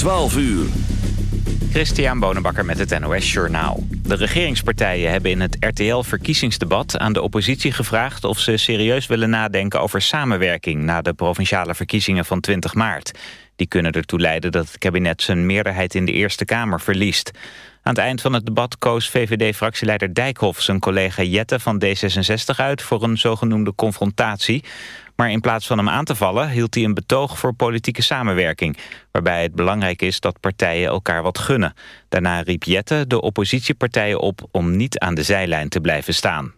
12 uur. Christian Bonenbakker met het NOS Journaal. De regeringspartijen hebben in het RTL-verkiezingsdebat aan de oppositie gevraagd... of ze serieus willen nadenken over samenwerking... na de provinciale verkiezingen van 20 maart. Die kunnen ertoe leiden dat het kabinet zijn meerderheid in de Eerste Kamer verliest. Aan het eind van het debat koos VVD-fractieleider Dijkhoff... zijn collega Jette van D66 uit voor een zogenoemde confrontatie... Maar in plaats van hem aan te vallen hield hij een betoog voor politieke samenwerking. Waarbij het belangrijk is dat partijen elkaar wat gunnen. Daarna riep Jette de oppositiepartijen op om niet aan de zijlijn te blijven staan.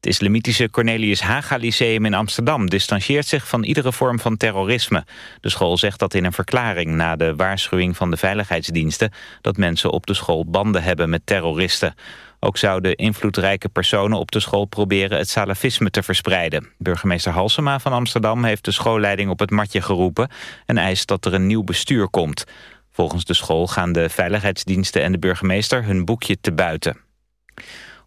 Het islamitische Cornelius Haga Lyceum in Amsterdam distancieert zich van iedere vorm van terrorisme. De school zegt dat in een verklaring na de waarschuwing van de veiligheidsdiensten dat mensen op de school banden hebben met terroristen. Ook zouden invloedrijke personen op de school proberen het salafisme te verspreiden. Burgemeester Halsema van Amsterdam heeft de schoolleiding op het matje geroepen en eist dat er een nieuw bestuur komt. Volgens de school gaan de veiligheidsdiensten en de burgemeester hun boekje te buiten.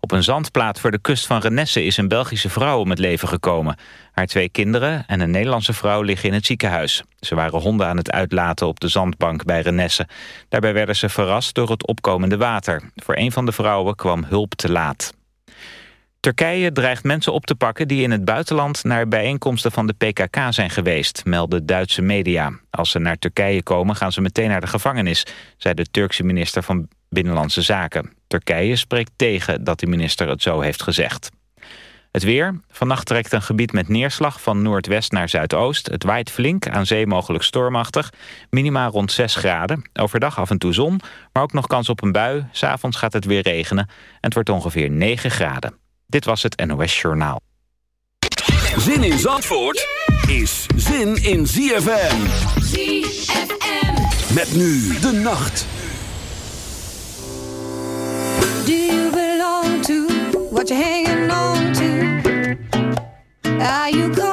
Op een zandplaat voor de kust van Renesse is een Belgische vrouw om het leven gekomen. Haar twee kinderen en een Nederlandse vrouw liggen in het ziekenhuis. Ze waren honden aan het uitlaten op de zandbank bij Renesse. Daarbij werden ze verrast door het opkomende water. Voor een van de vrouwen kwam hulp te laat. Turkije dreigt mensen op te pakken die in het buitenland naar bijeenkomsten van de PKK zijn geweest, melden Duitse media. Als ze naar Turkije komen gaan ze meteen naar de gevangenis, zei de Turkse minister van Binnenlandse Zaken. Turkije spreekt tegen dat de minister het zo heeft gezegd. Het weer. Vannacht trekt een gebied met neerslag van noordwest naar zuidoost. Het waait flink, aan zee mogelijk stormachtig. Minima rond 6 graden. Overdag af en toe zon, maar ook nog kans op een bui. S'avonds gaat het weer regenen en het wordt ongeveer 9 graden. Dit was het NOS Journaal. Zin in Zandvoort is zin in ZFM. ZFM. Met nu de nacht. What you're hanging on to? Are you caught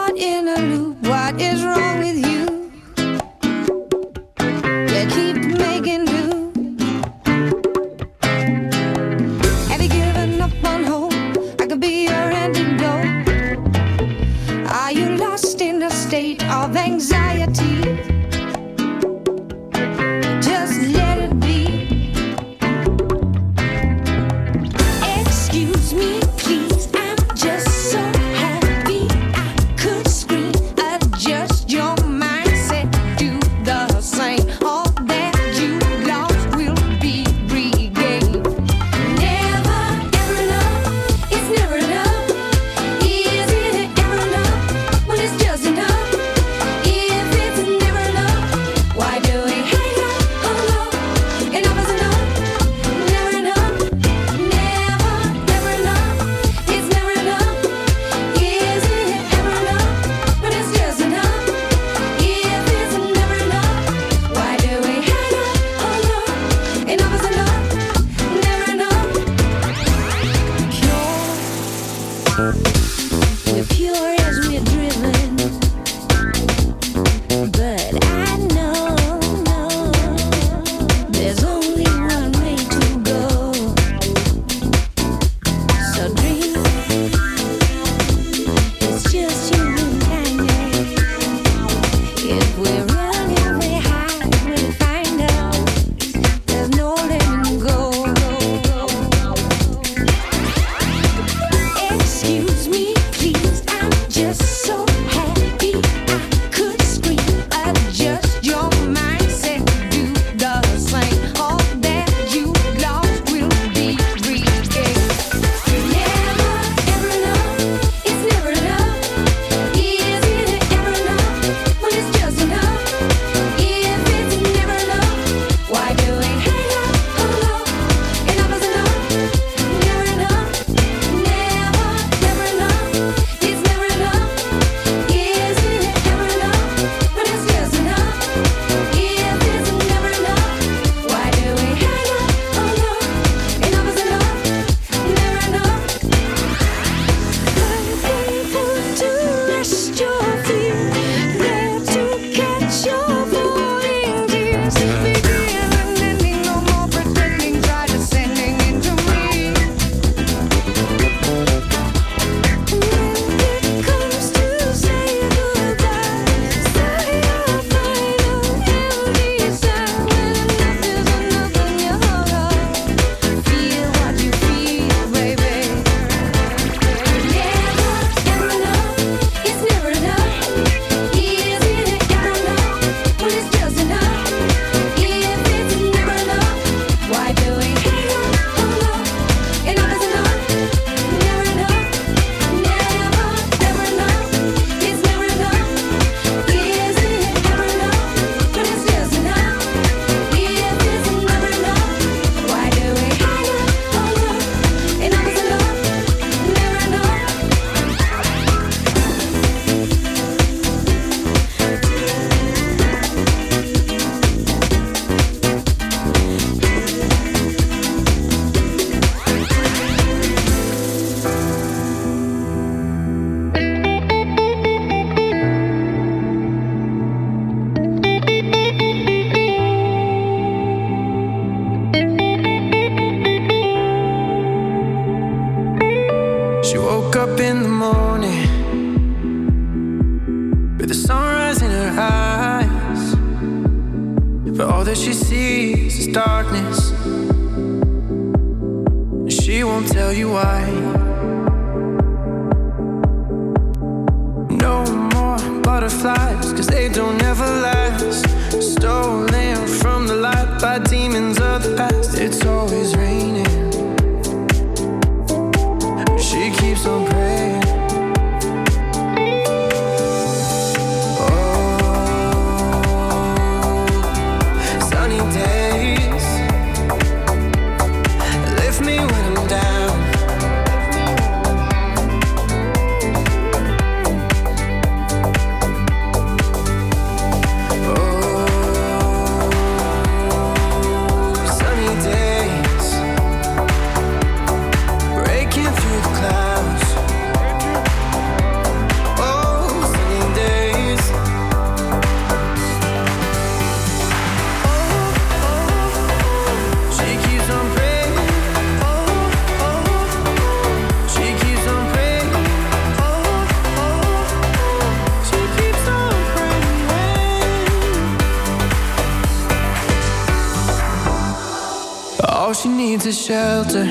All she needs is shelter,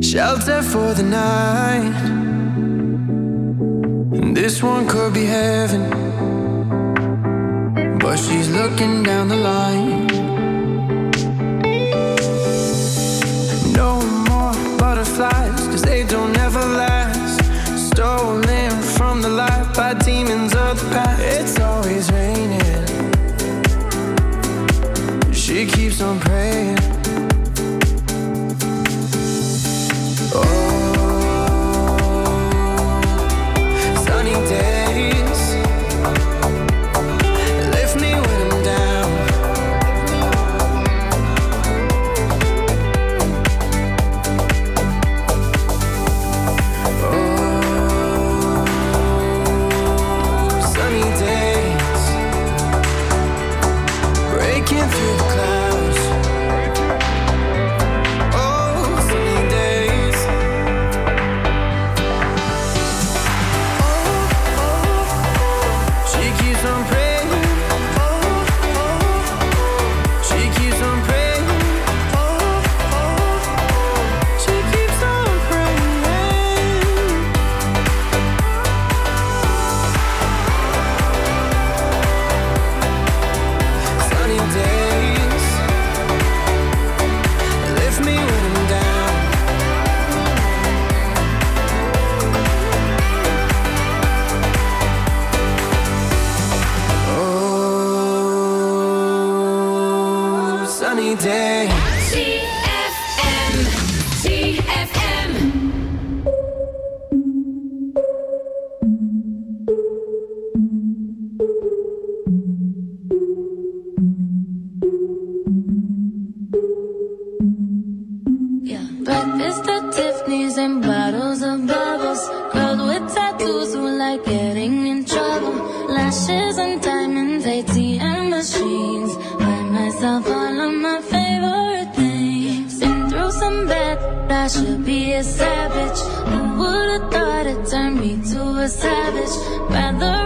shelter for the night. And this one could be heaven, but she's looking down the line. keeps on praying getting in trouble. Lashes and diamonds, ATM machines. Buy myself all of my favorite things. Been through some bad, I should be a savage. Who would've thought it turned me to a savage? Rather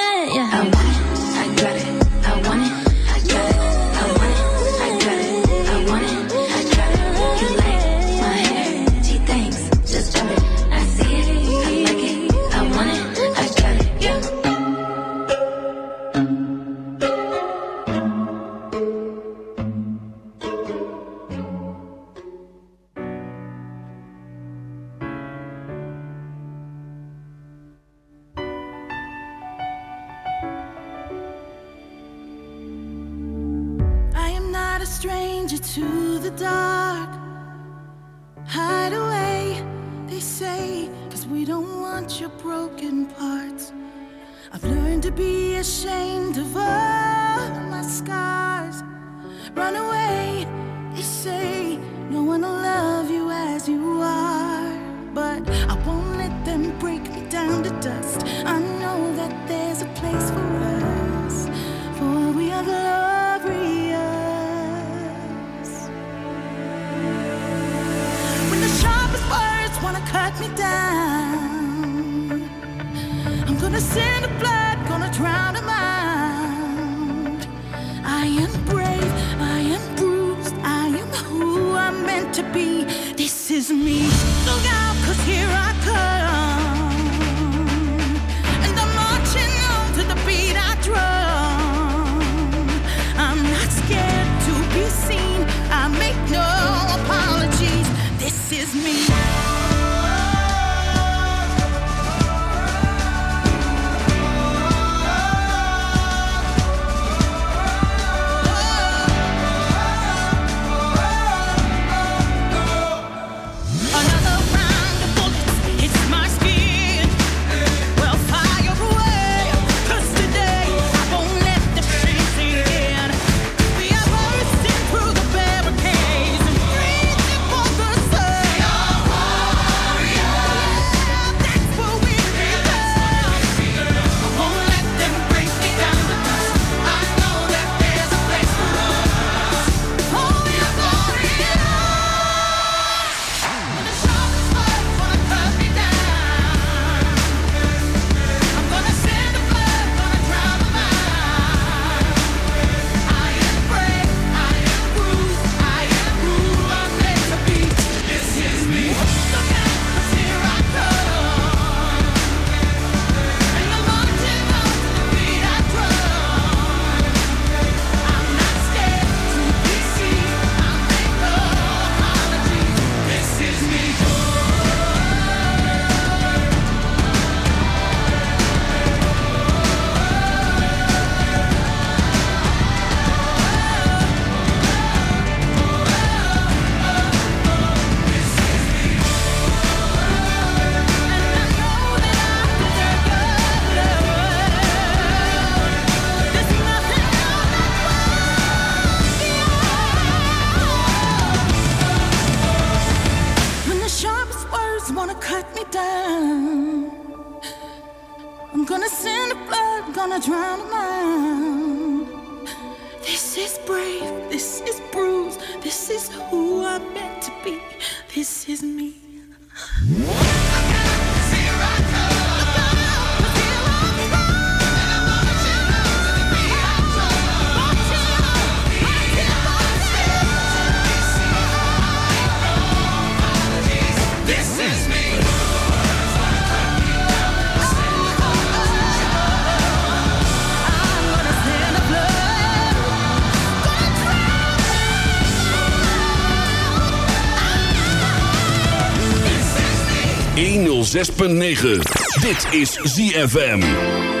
106.9. Dit is ZFM.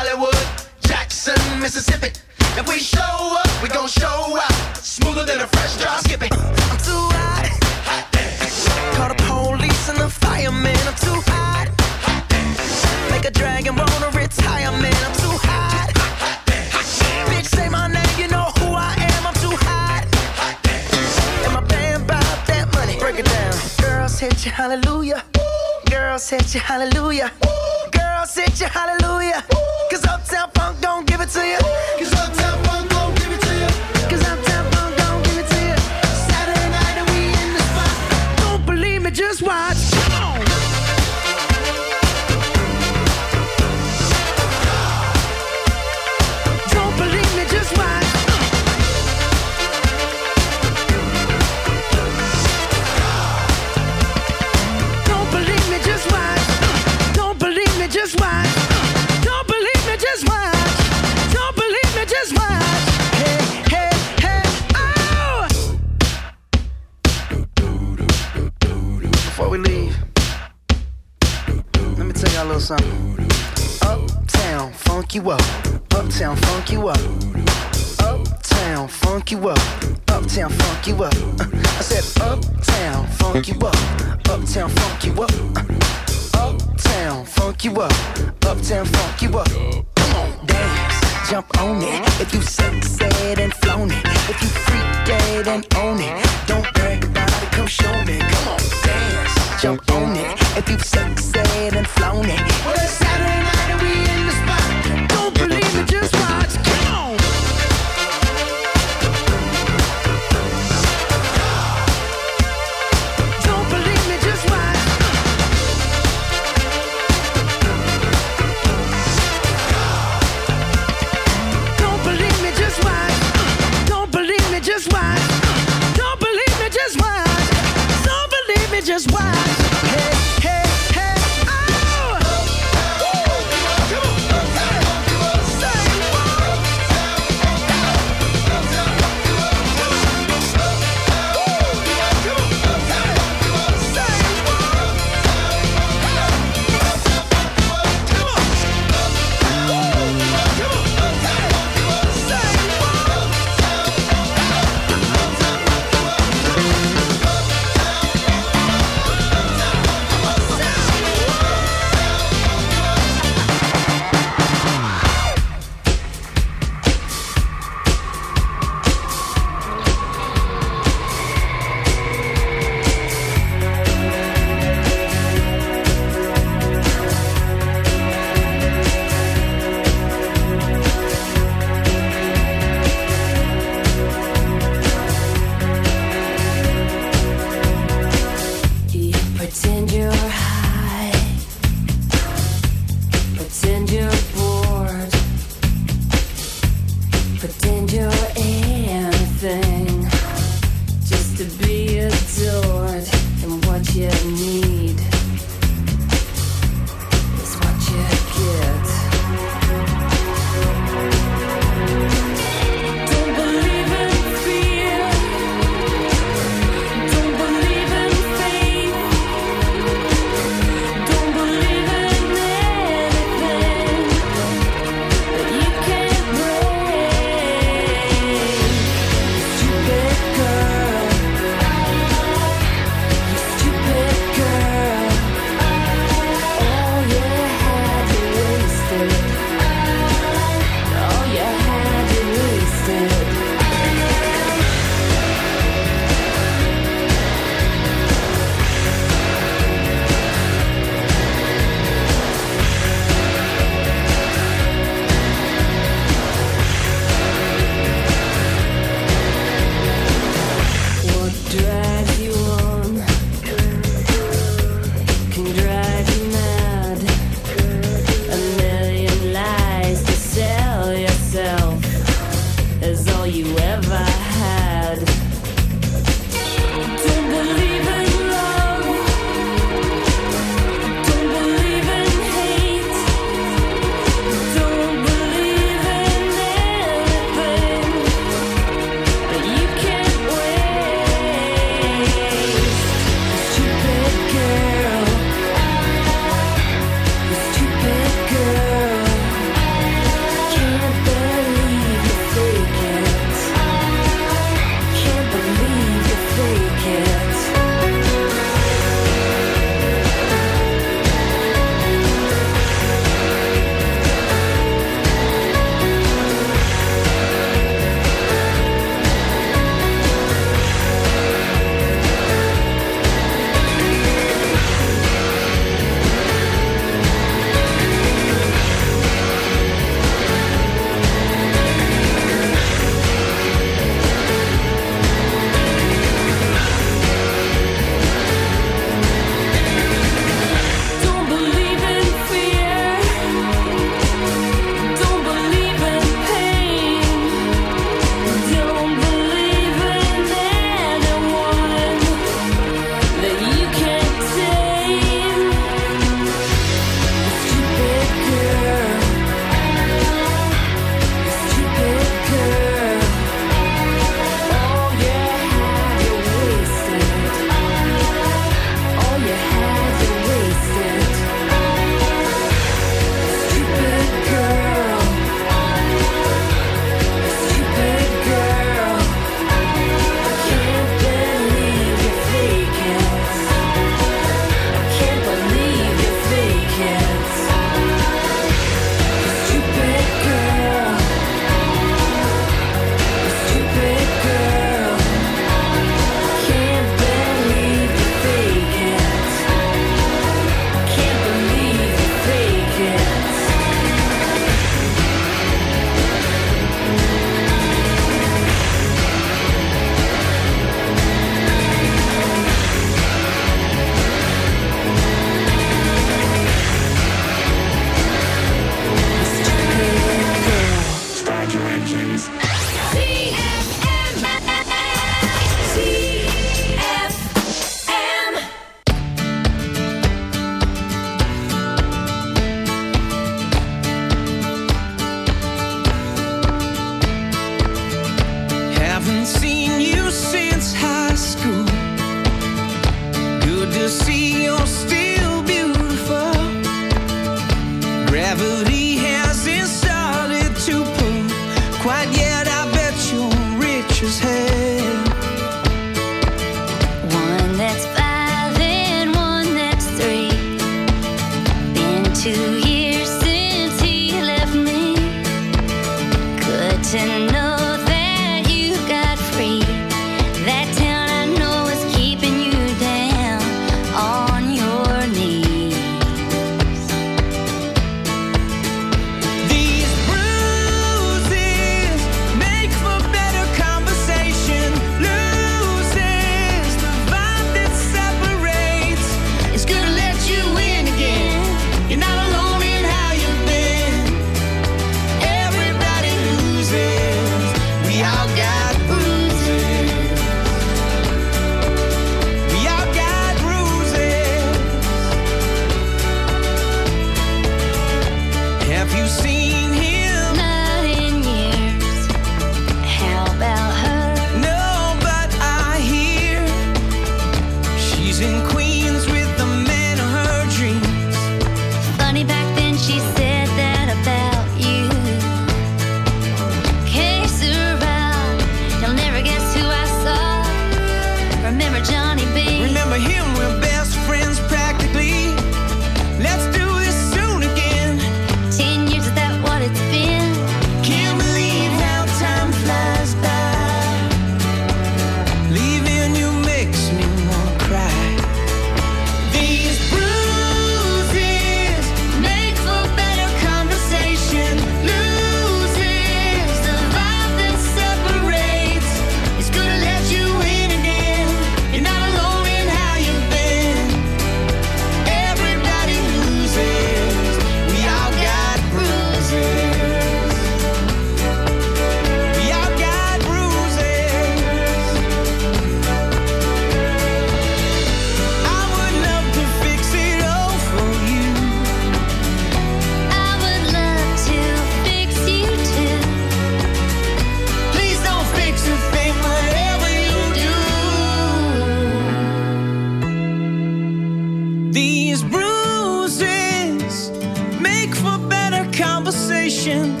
conversation.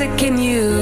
music in you.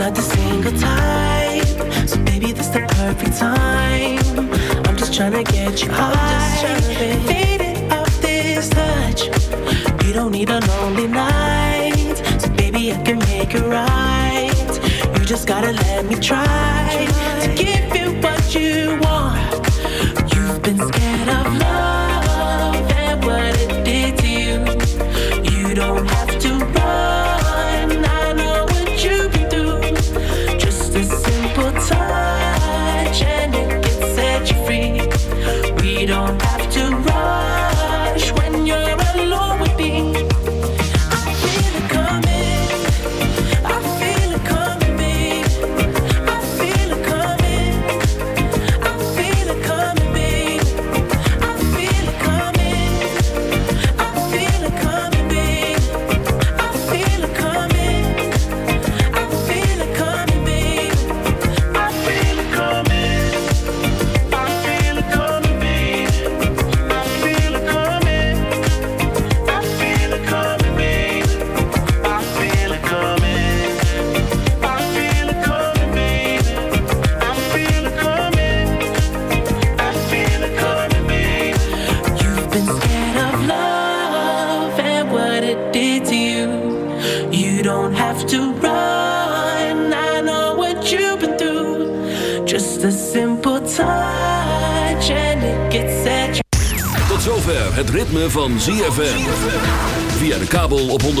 not the single type. So baby, this the perfect time. I'm just trying to get you I'm high. Just trying faded off this touch. You don't need a lonely night. So baby, I can make it right. You just gotta let me try.